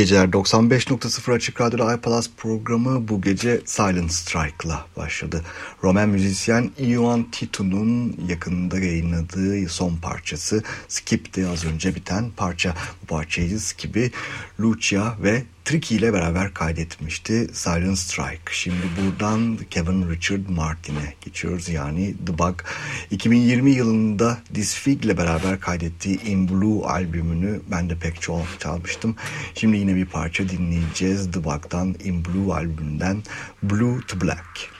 geceler. 95.0 Açık Radyo'da iPalaz programı bu gece Silent Strike'la başladı. Roman müzisyen Ivan Tito'nun yakında yayınladığı son parçası Skip'ti az önce biten parça. Bu parçayı Skip'i Lucia ve Tricky ile beraber kaydetmişti Silent Strike. Şimdi buradan Kevin Richard Martin'e geçiyoruz. Yani The Bug 2020 yılında Disfig ile beraber kaydettiği In Blue albümünü ben de pek çok çalmıştım. Şimdi yine bir parça dinleyeceğiz The Bug'dan In Blue albümünden Blue to Black.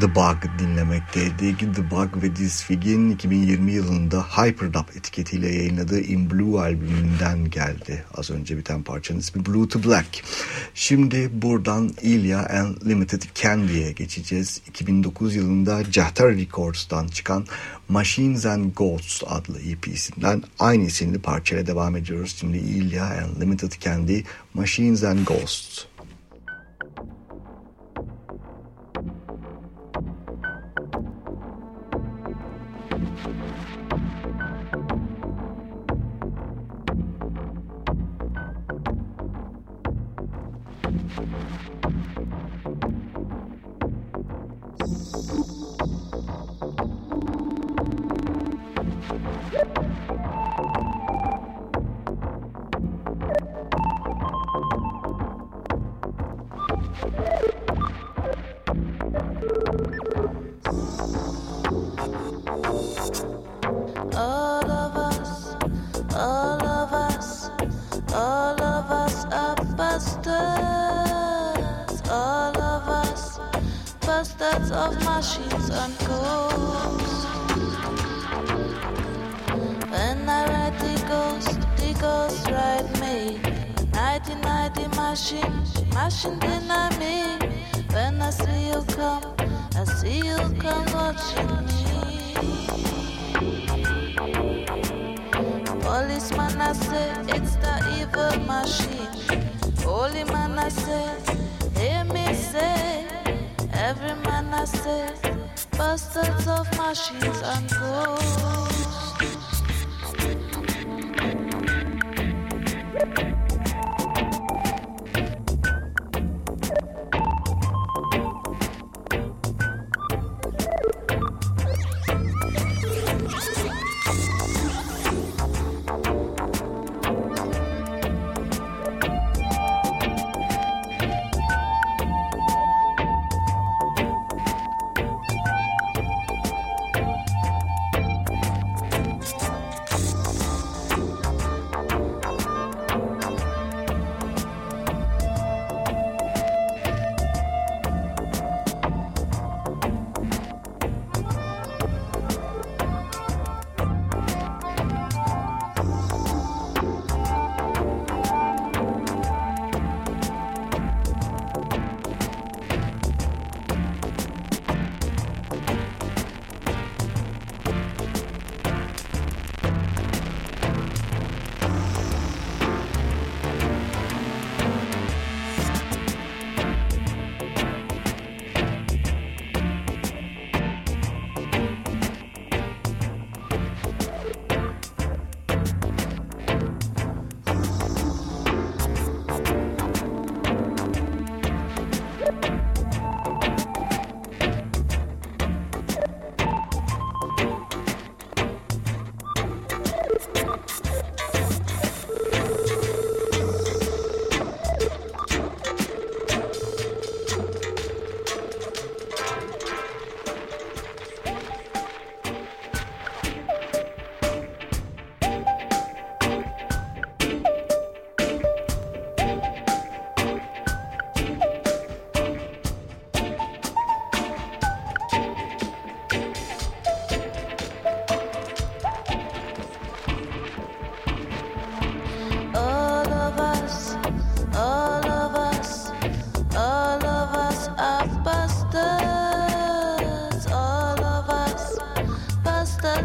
The Bug dinlemekteydik. The Bug ve Disfig'in 2020 yılında Hyperdub etiketiyle yayınladığı In Blue albümünden geldi. Az önce biten parçanın ismi Blue to Black. Şimdi buradan Ilya and Limited Candy'ye geçeceğiz. 2009 yılında Jahtar Records'tan çıkan Machines and Ghosts adlı EP'sinden aynı isimli parçayla devam ediyoruz. Şimdi Ilya and Limited Candy, Machines and Ghosts.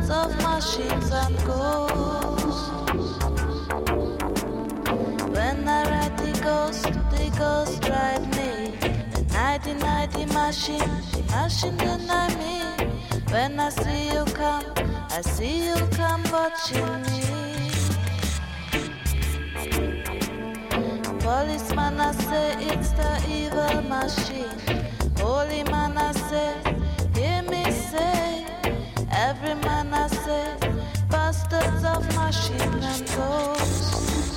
of machines and ghosts. When I write the ghost, the ghost drive me. The night, the machine, machine deny me. When I see you come, I see you come watching me. Policeman, I say it's the evil machine. Holy man, I say. Every man I said, bastards of machine and ghosts.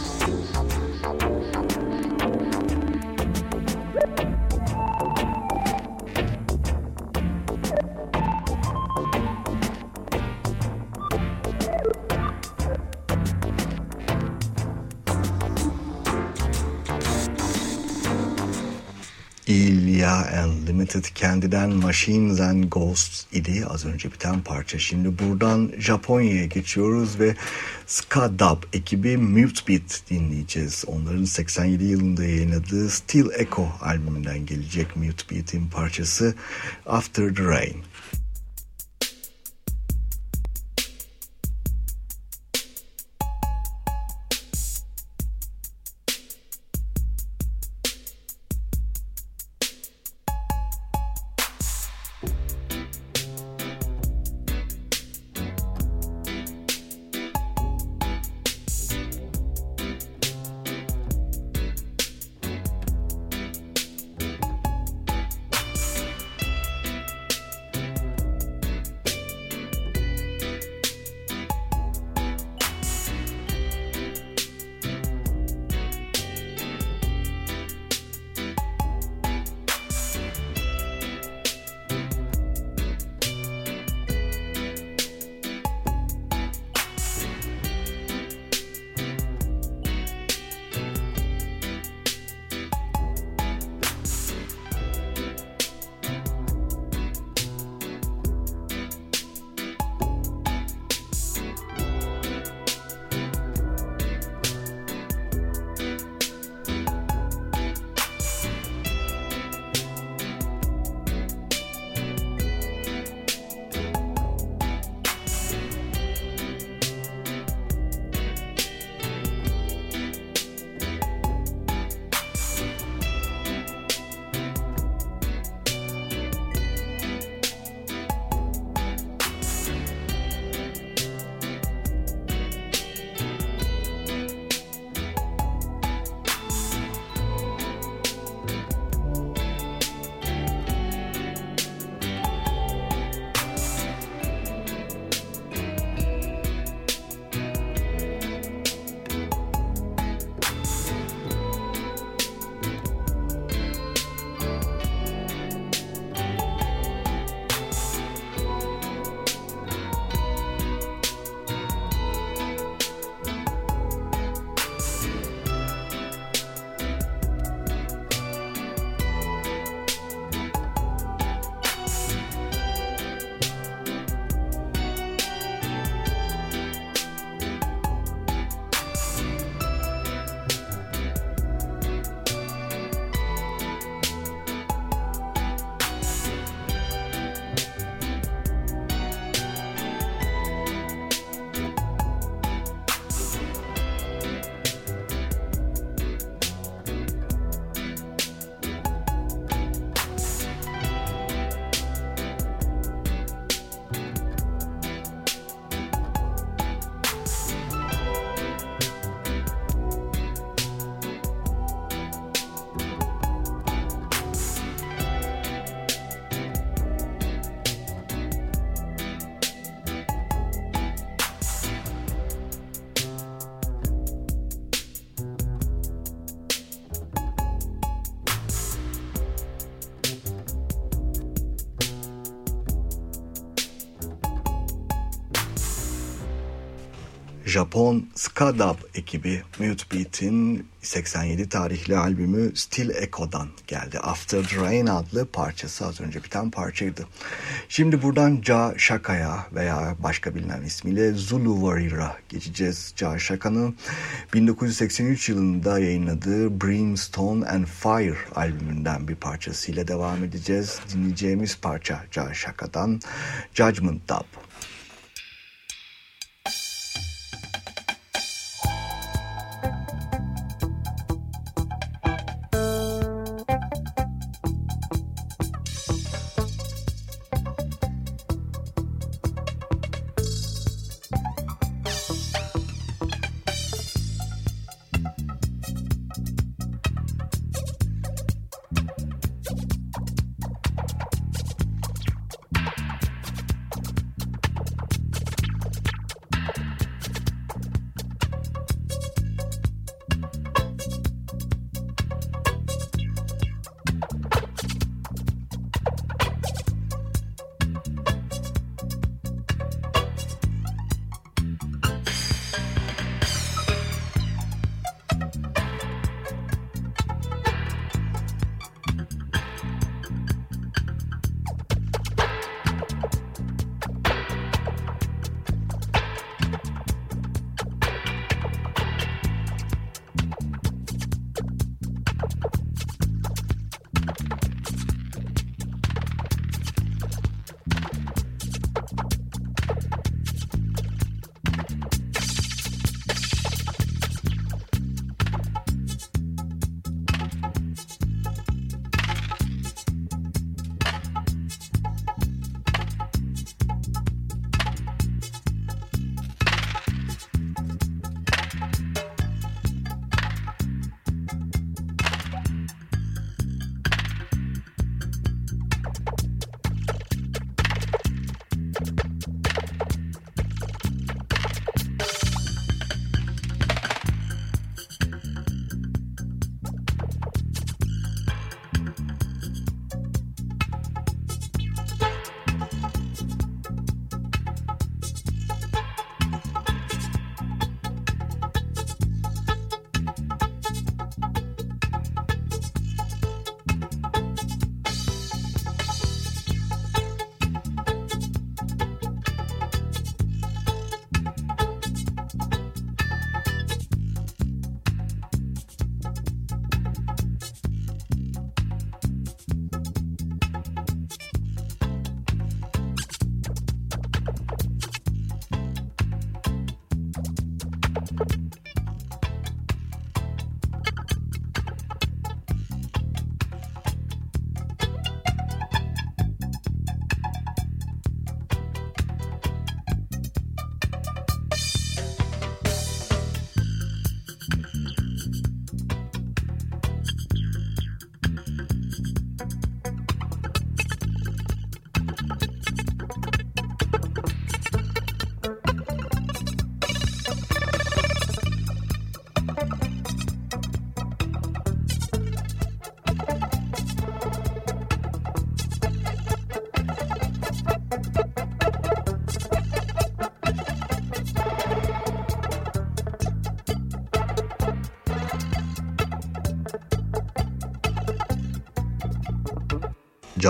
Limited kendinden Machines and Ghosts idi az önce biten parça. Şimdi buradan Japonya'ya geçiyoruz ve Ska Dub ekibi Mute Beat dinleyeceğiz. Onların 87 yılında yayınladığı Still Echo albümünden gelecek Mute Beat'in parçası After the Rain. Japon Skadab ekibi Mute Beat'in 87 tarihli albümü Still Echo'dan geldi. After Rain adlı parçası az önce biten parçaydı. Şimdi buradan Ja Shaka'ya veya başka bilinen ismiyle Zulu Warrior'a geçeceğiz. Ja Shaka'nın 1983 yılında yayınladığı Brimstone and Fire albümünden bir parçasıyla devam edeceğiz. Dinleyeceğimiz parça Ja Shaka'dan Judgment Dub.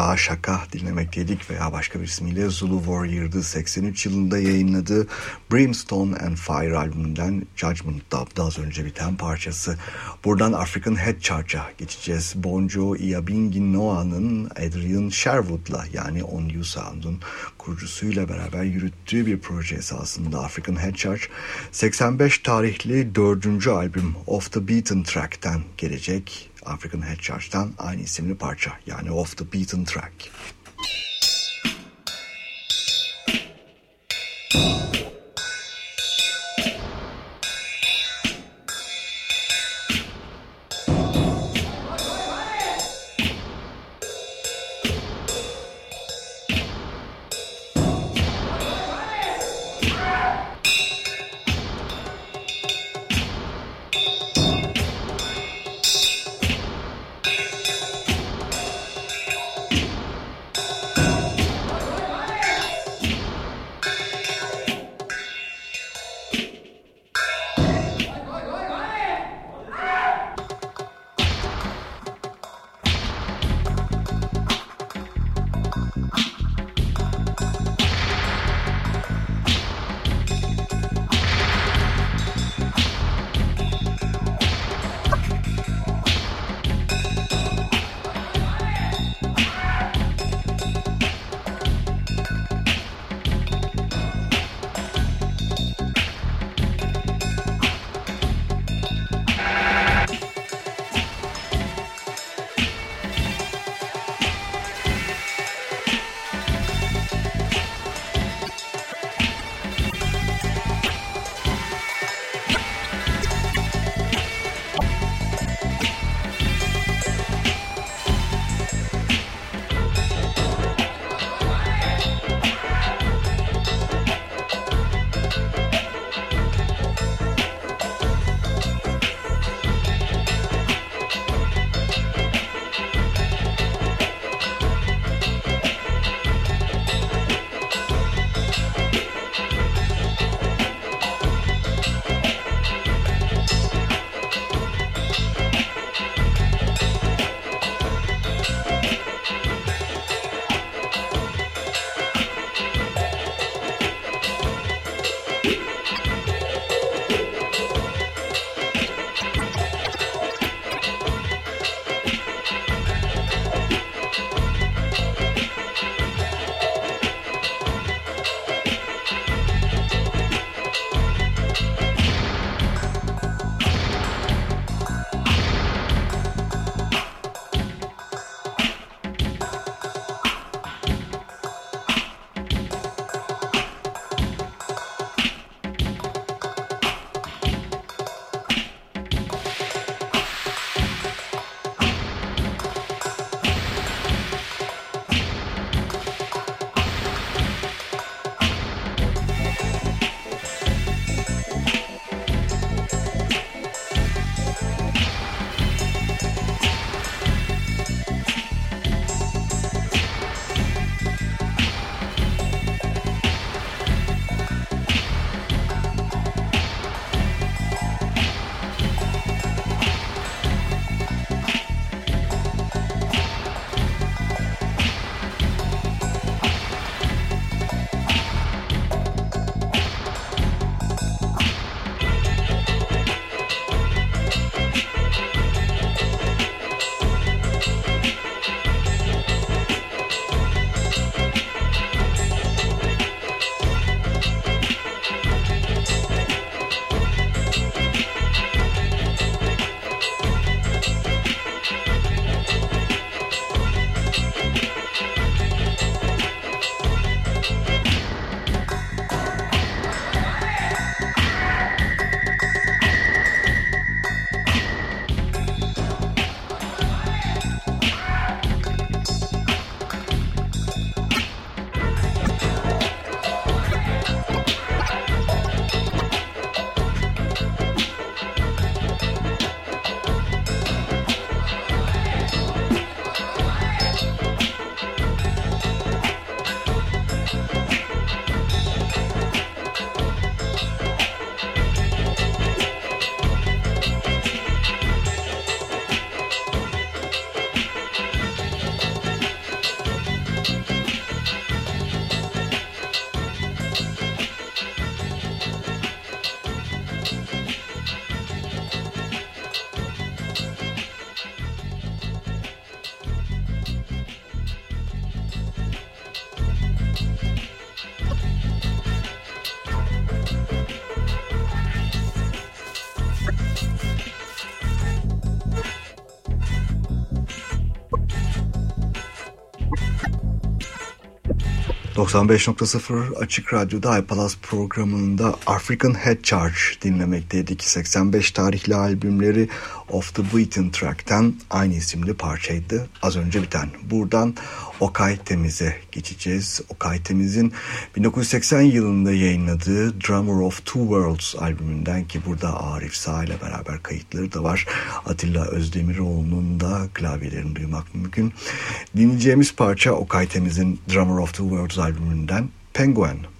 Ca Şaka dinlemekteydik veya başka bir ismiyle Zulu Warrior'dı 83 yılında yayınladığı Brimstone and Fire albümünden Judgment Dub'da az önce biten parçası. Buradan African Head Charge'a geçeceğiz. Bonjo Iabingi Noah'nın Adrian Sherwood'la yani On You Sound'un kurucusuyla beraber yürüttüğü bir proje esasında African Head Charge 85 tarihli dördüncü albüm Off the Beaten Track'ten gelecek. African Head Charge'dan aynı isimli parça yani Off the Beaten Track. 95.0 Açık Radyo'da iPalas programında African Head Charge dinlemekteydik. 85 tarihli albümleri Of the Beaten Track'ten aynı isimli parçaydı. Az önce biten. Buradan Okay Temiz'e geçeceğiz. Okay Temiz'in 1980 yılında yayınladığı Drummer of Two Worlds albümünden ki burada Arif Sağ ile beraber kayıtları da var. Atilla Özdemiroğlu'nun da klavyelerini duymak mümkün. Dinleyeceğimiz parça Okay Temiz'in Drummer of Two Worlds albümünden Penguin.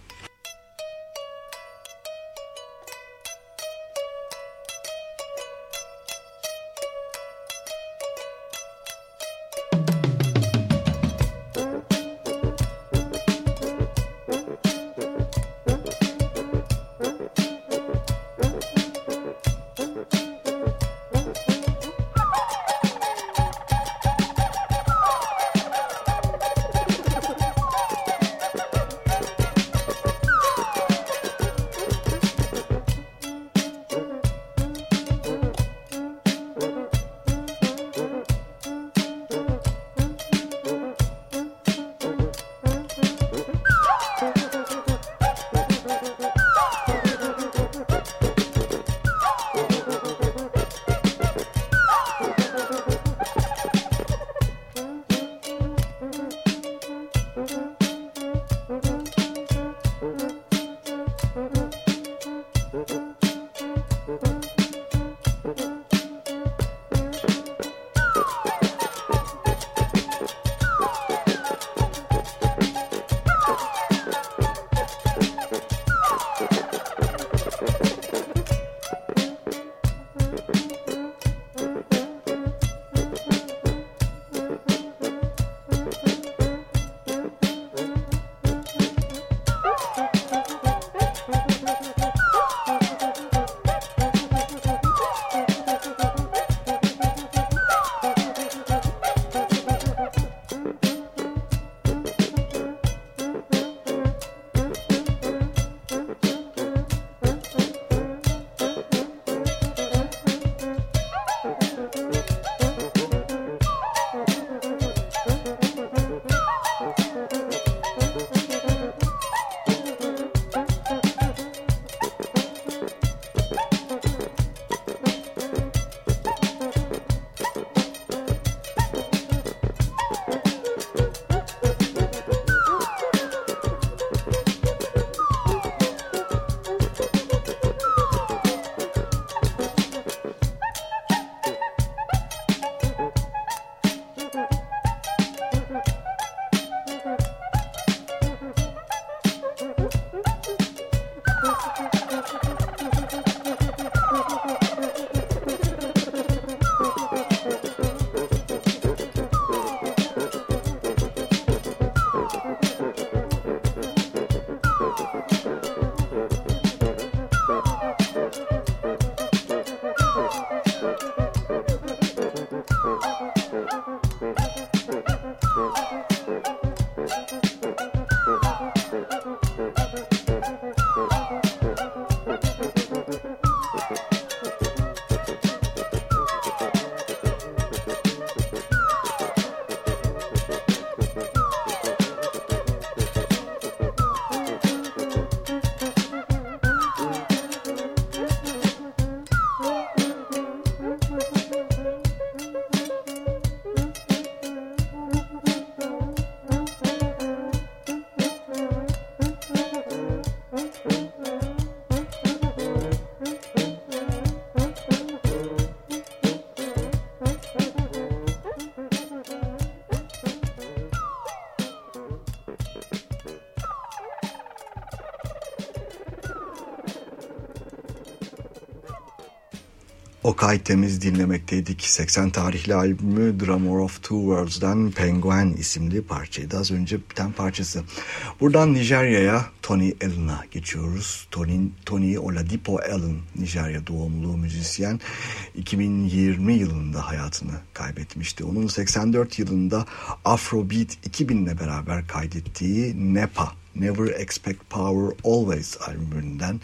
Okay Temiz dinlemekteydik. 80 tarihli albümü Drummer of Two Worlds'dan Penguin isimli parçaydı. Az önce biten parçası. Buradan Nijerya'ya Tony Allen'a geçiyoruz. Tony, Tony Oladipo Allen, Nijerya doğumlu müzisyen. 2020 yılında hayatını kaybetmişti. Onun 84 yılında Afrobeat 2000 ile beraber kaydettiği Nepa Never Expect Power Always albümünden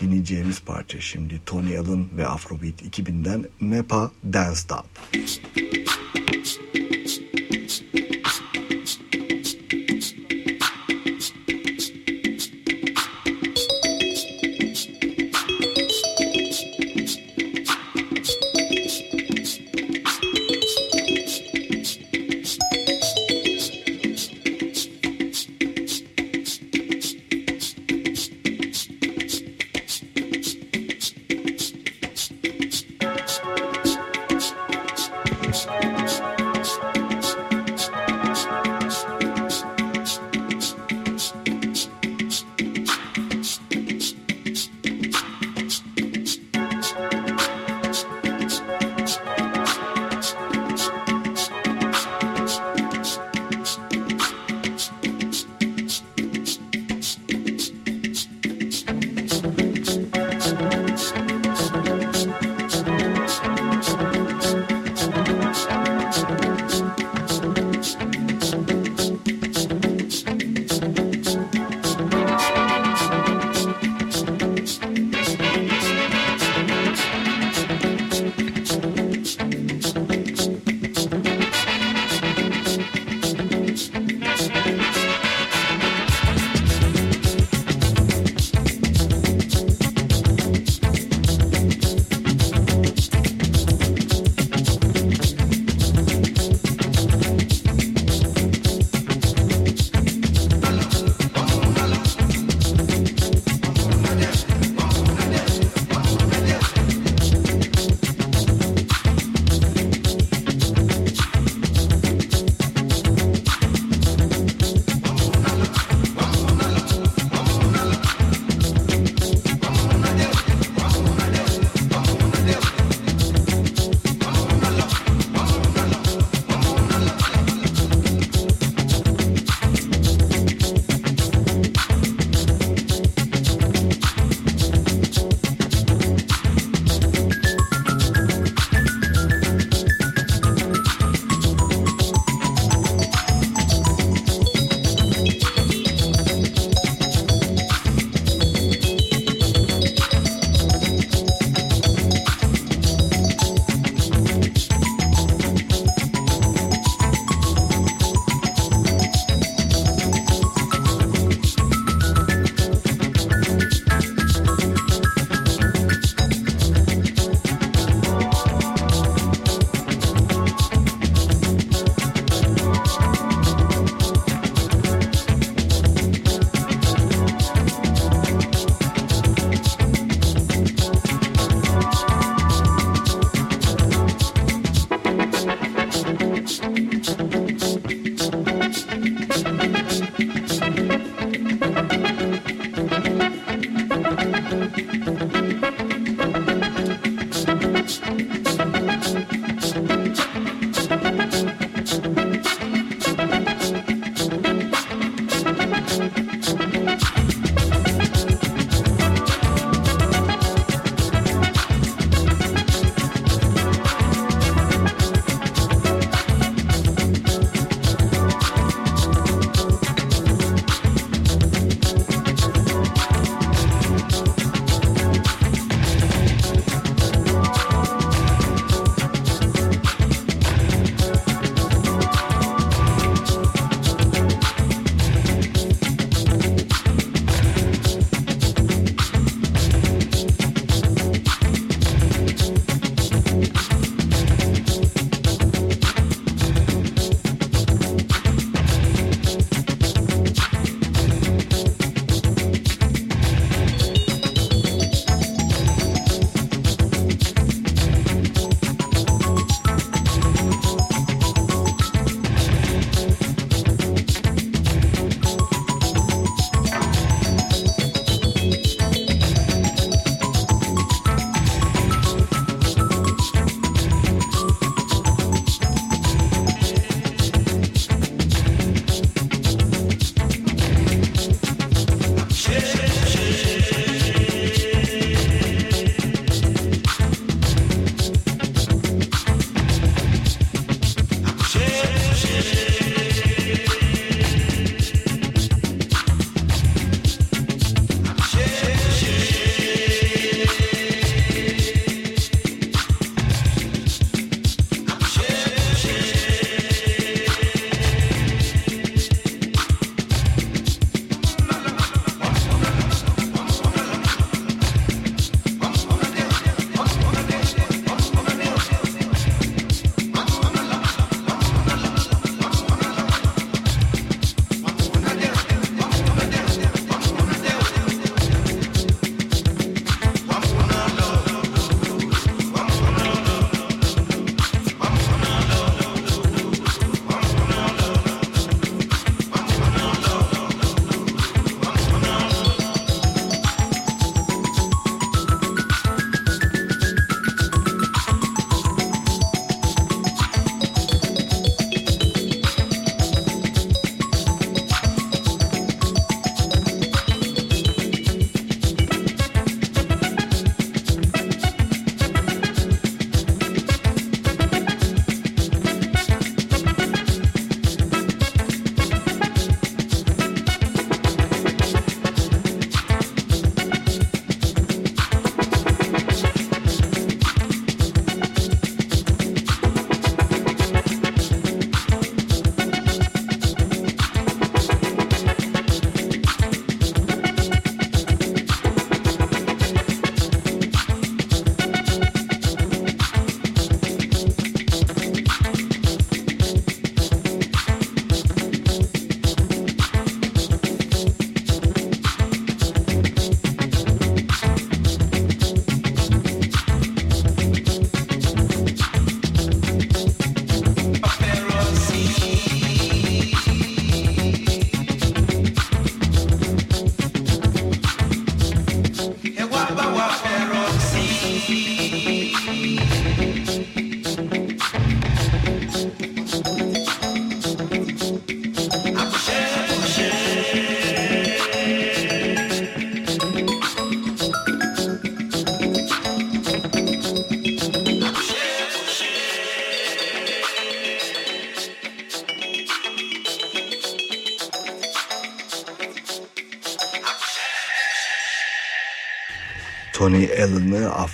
dinleyeceğimiz parça şimdi Tony Allen ve Afrobeat 2000'den Nepa Dance Stop.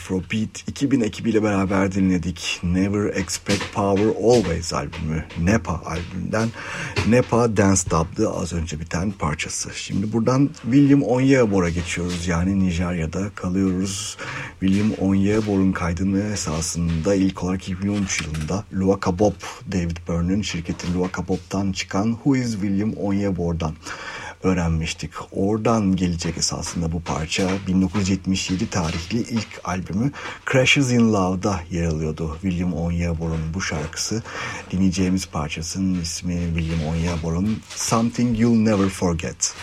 Afrobeat 2000 ekibiyle beraber dinledik. Never Expect Power Always albümü NEPA albümünden NEPA Dance Dub'dı az önce biten parçası. Şimdi buradan William Onyeabor'a geçiyoruz yani Nijerya'da kalıyoruz. William Onyeabor'un kaydını esasında ilk olarak 2013 yılında Luaka Bob, David Byrne'ın şirketi Luaka Bob'tan çıkan Who is William Onyeabor'dan öğrenmiştik. Oradan gelecek esasında bu parça 1977 tarihli ilk albümü Crashes in Love'da yer alıyordu. William Onyeabor'un bu şarkısı dinleyeceğimiz parçasının ismi William Onyeabor'un Something You'll Never Forget.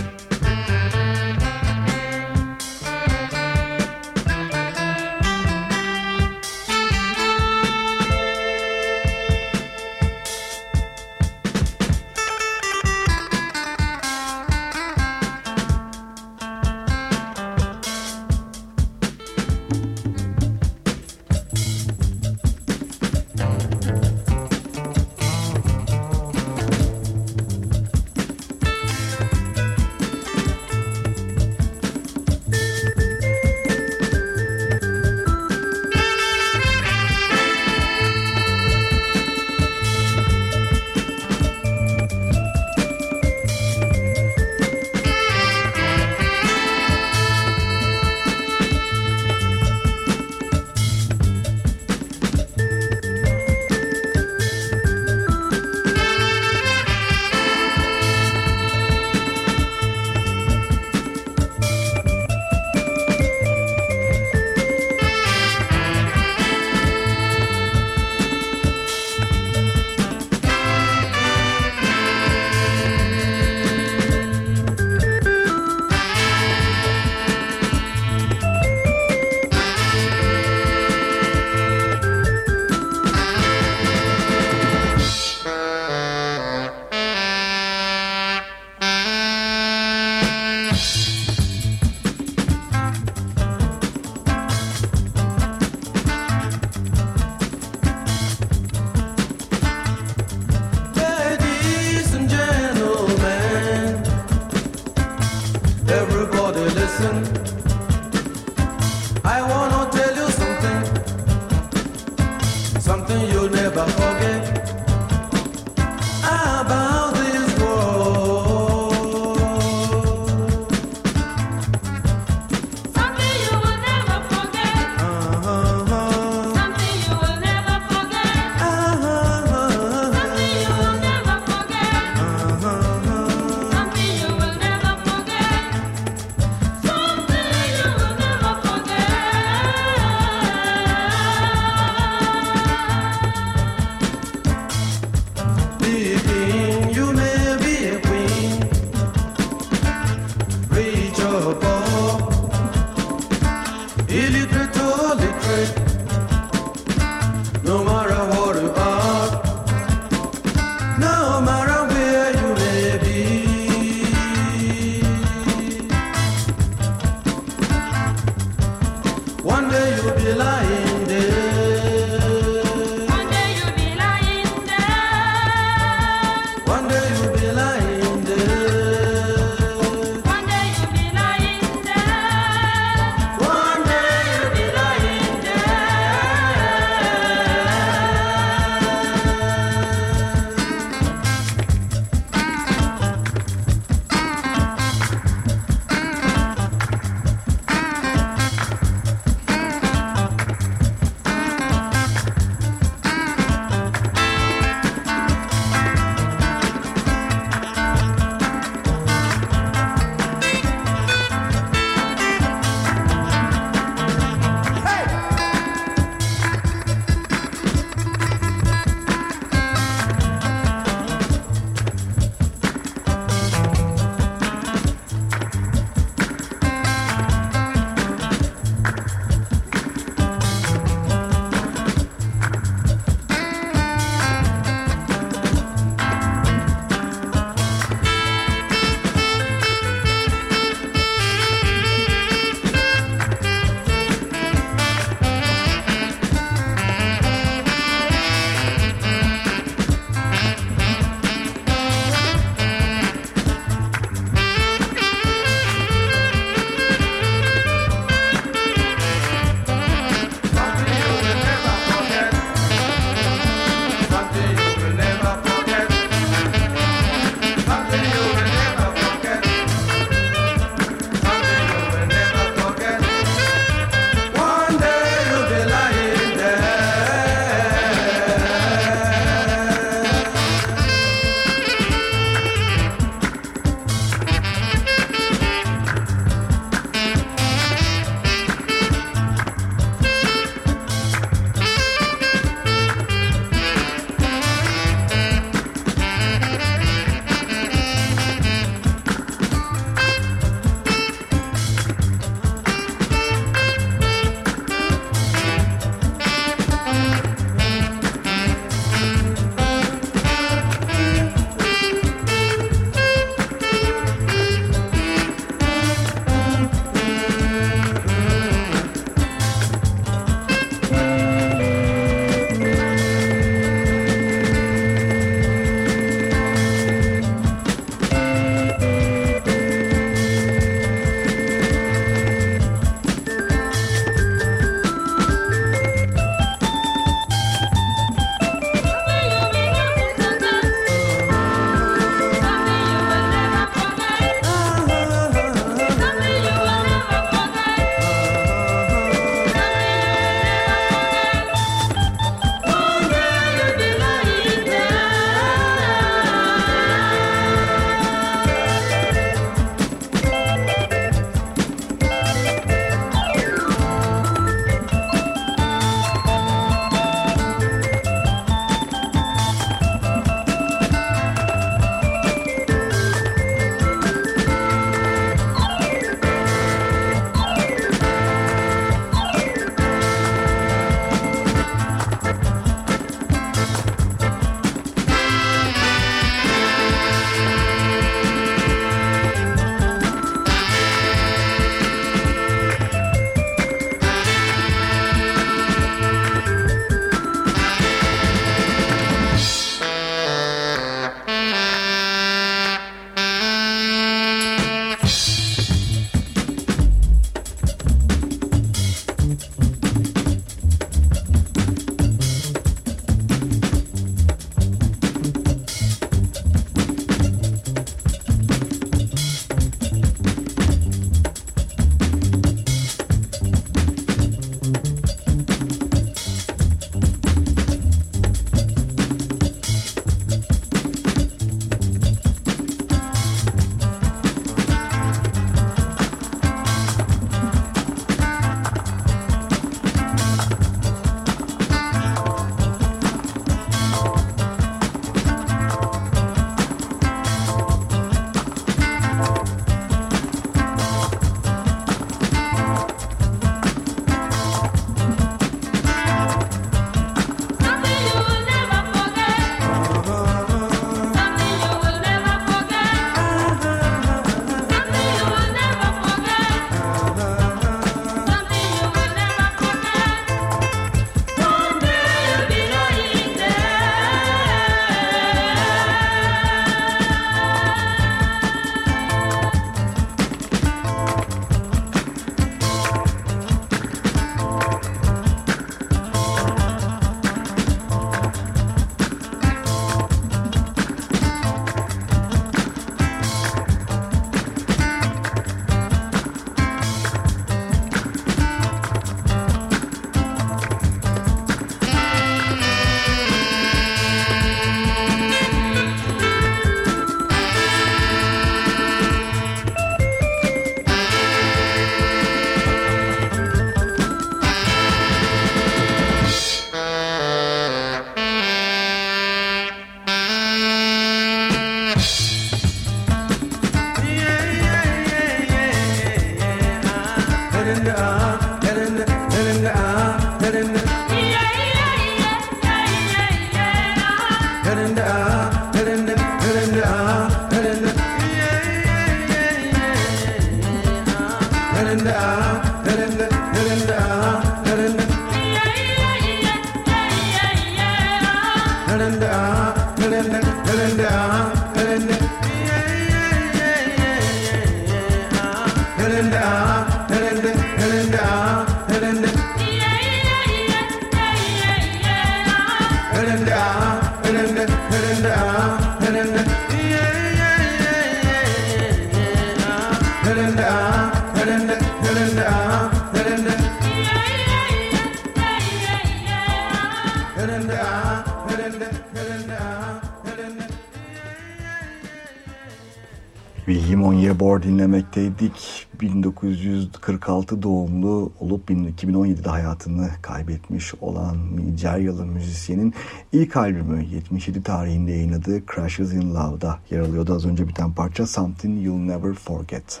Monyerbor dinlemekteydik. 1946 doğumlu olup 2017'de hayatını kaybetmiş olan Nijeryalı müzisyenin ilk albümü 77 tarihinde yayınladığı Crashes in Love'da yer alıyordu. Az önce biten parça Something You'll Never Forget.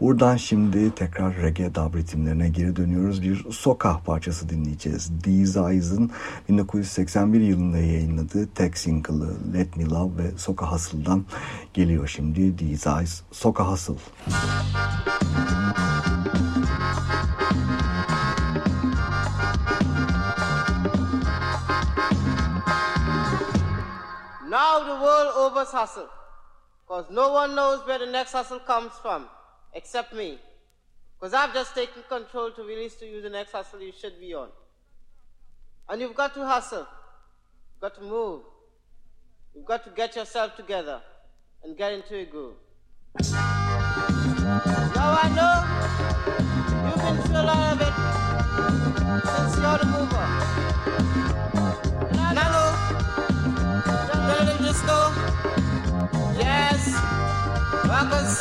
Buradan şimdi tekrar reggae dub ritimlerine geri dönüyoruz. Bir soka parçası dinleyeceğiz. These Eyes'ın 1981 yılında yayınladığı tek single'ı Let Me Love ve Soka Hustle'dan geliyor şimdi. These Eyes, Soka Hustle. Now the world overs hustle, because no one knows where the next hustle comes from. except me. Because I've just taken control to release to you the next hustle you should be on. And you've got to hustle. You've got to move. You've got to get yourself together and get into a groove. I know you've been through a lot of it since you're the mover. And I know, little disco, yes, rockers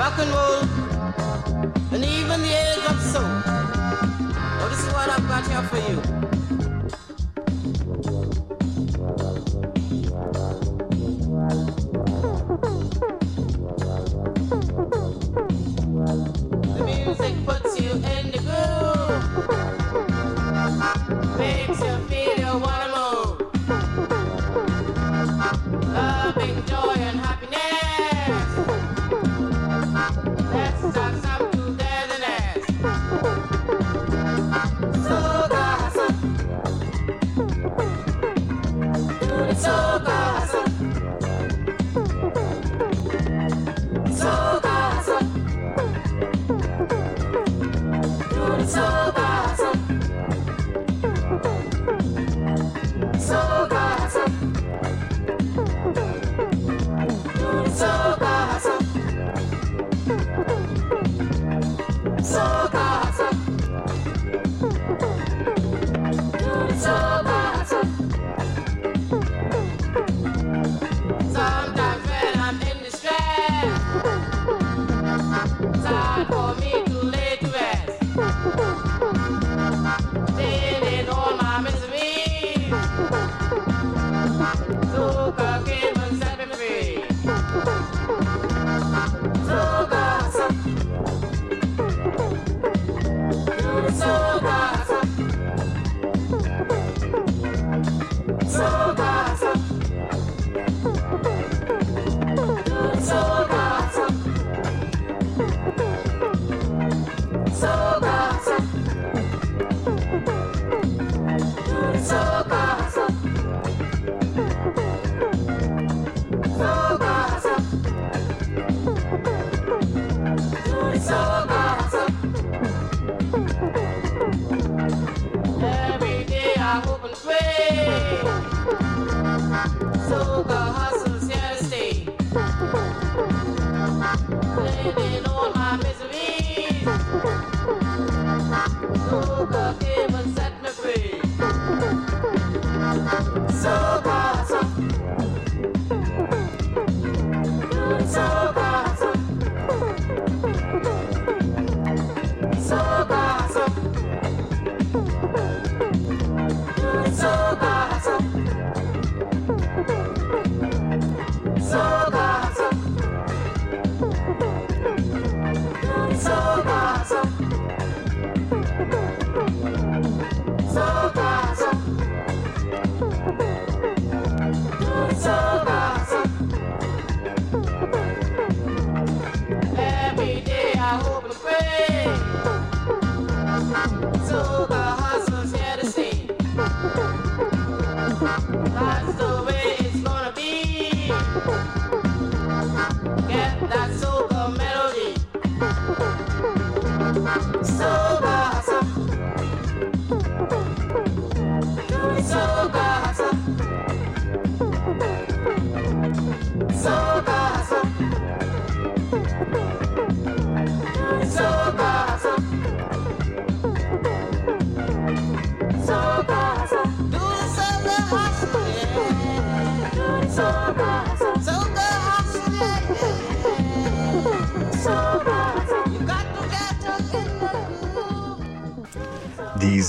rock and roll, and even the age of soul. Well, this is what I've got here for you.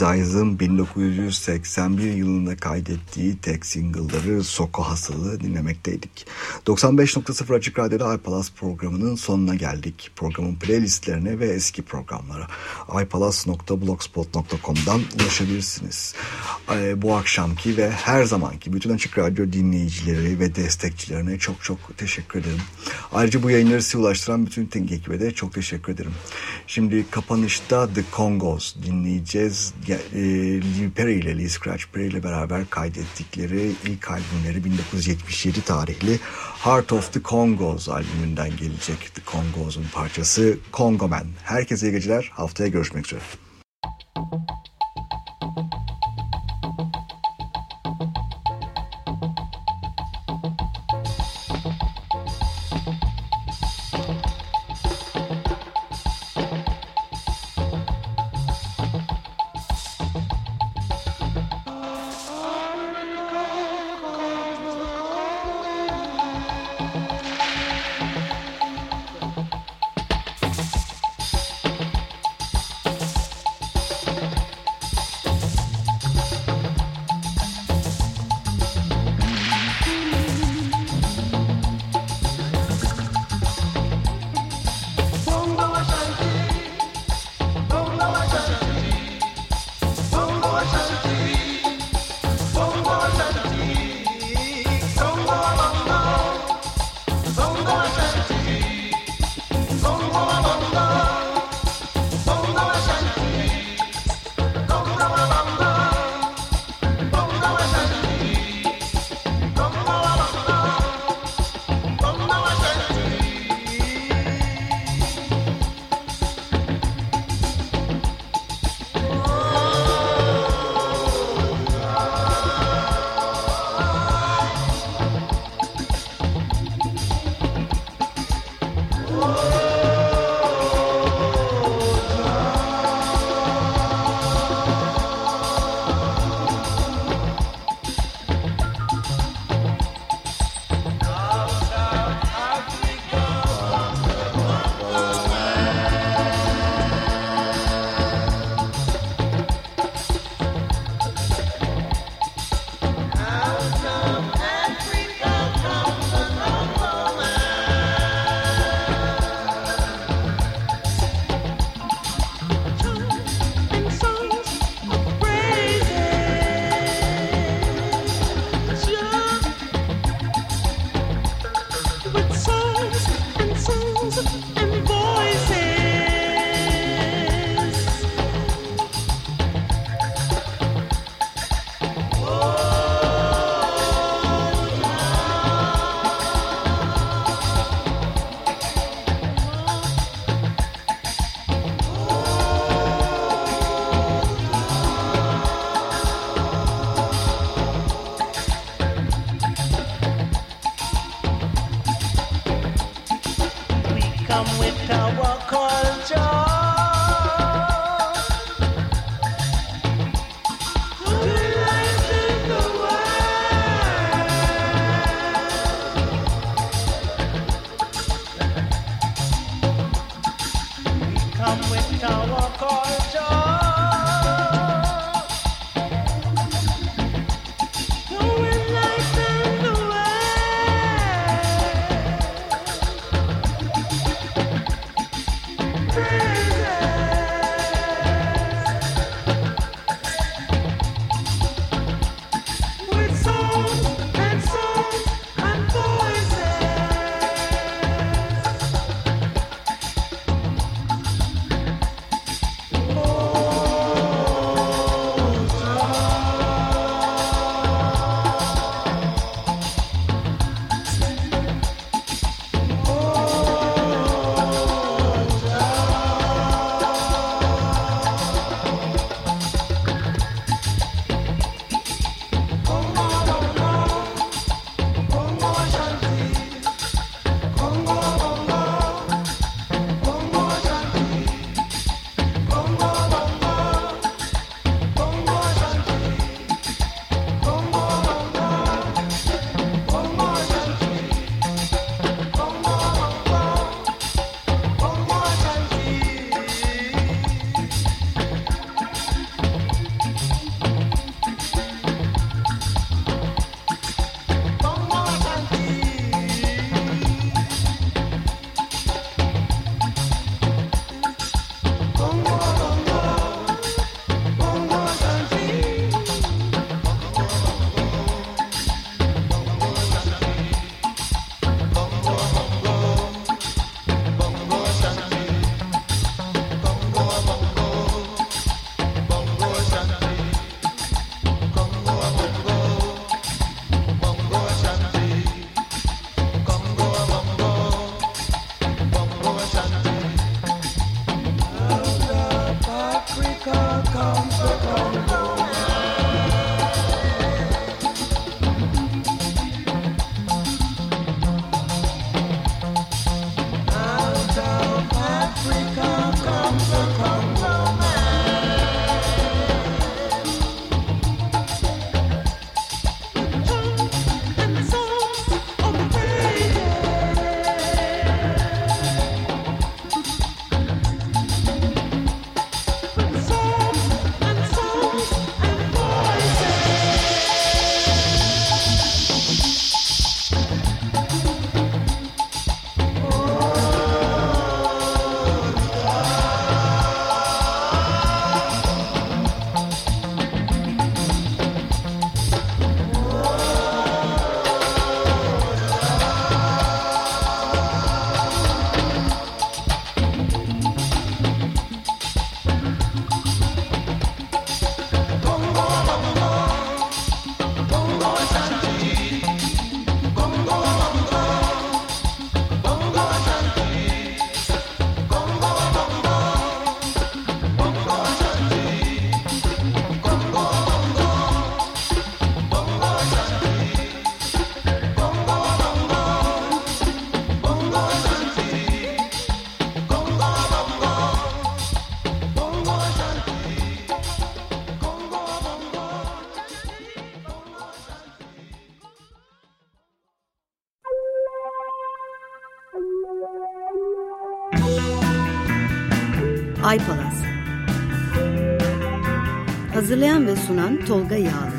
Eyes'ın 1981 yılında kaydettiği tek single'ları Soko Hasılı dinlemekteydik. 95.0 Açık Radyo'da iPalas programının sonuna geldik. Programın playlistlerine ve eski programlara ipalas.blogspot.com'dan ulaşabilirsiniz. Ee, bu akşamki ve her zamanki bütün Açık Radyo dinleyicileri ve destekçilerine çok çok teşekkür ederim. Ayrıca bu yayınları size ulaştıran bütün teknik ekibe de çok teşekkür ederim. Şimdi kapanışta The Congos dinleyeceğiz. Lee Perry ile Lee Scratch Perry ile beraber kaydettikleri ilk albümleri 1977 tarihli Heart of the Congos albümünden gelecek The Congos'un parçası Congo Man. Herkese iyi geceler. Haftaya görüşmek üzere. Sunan Tolga Yağlı.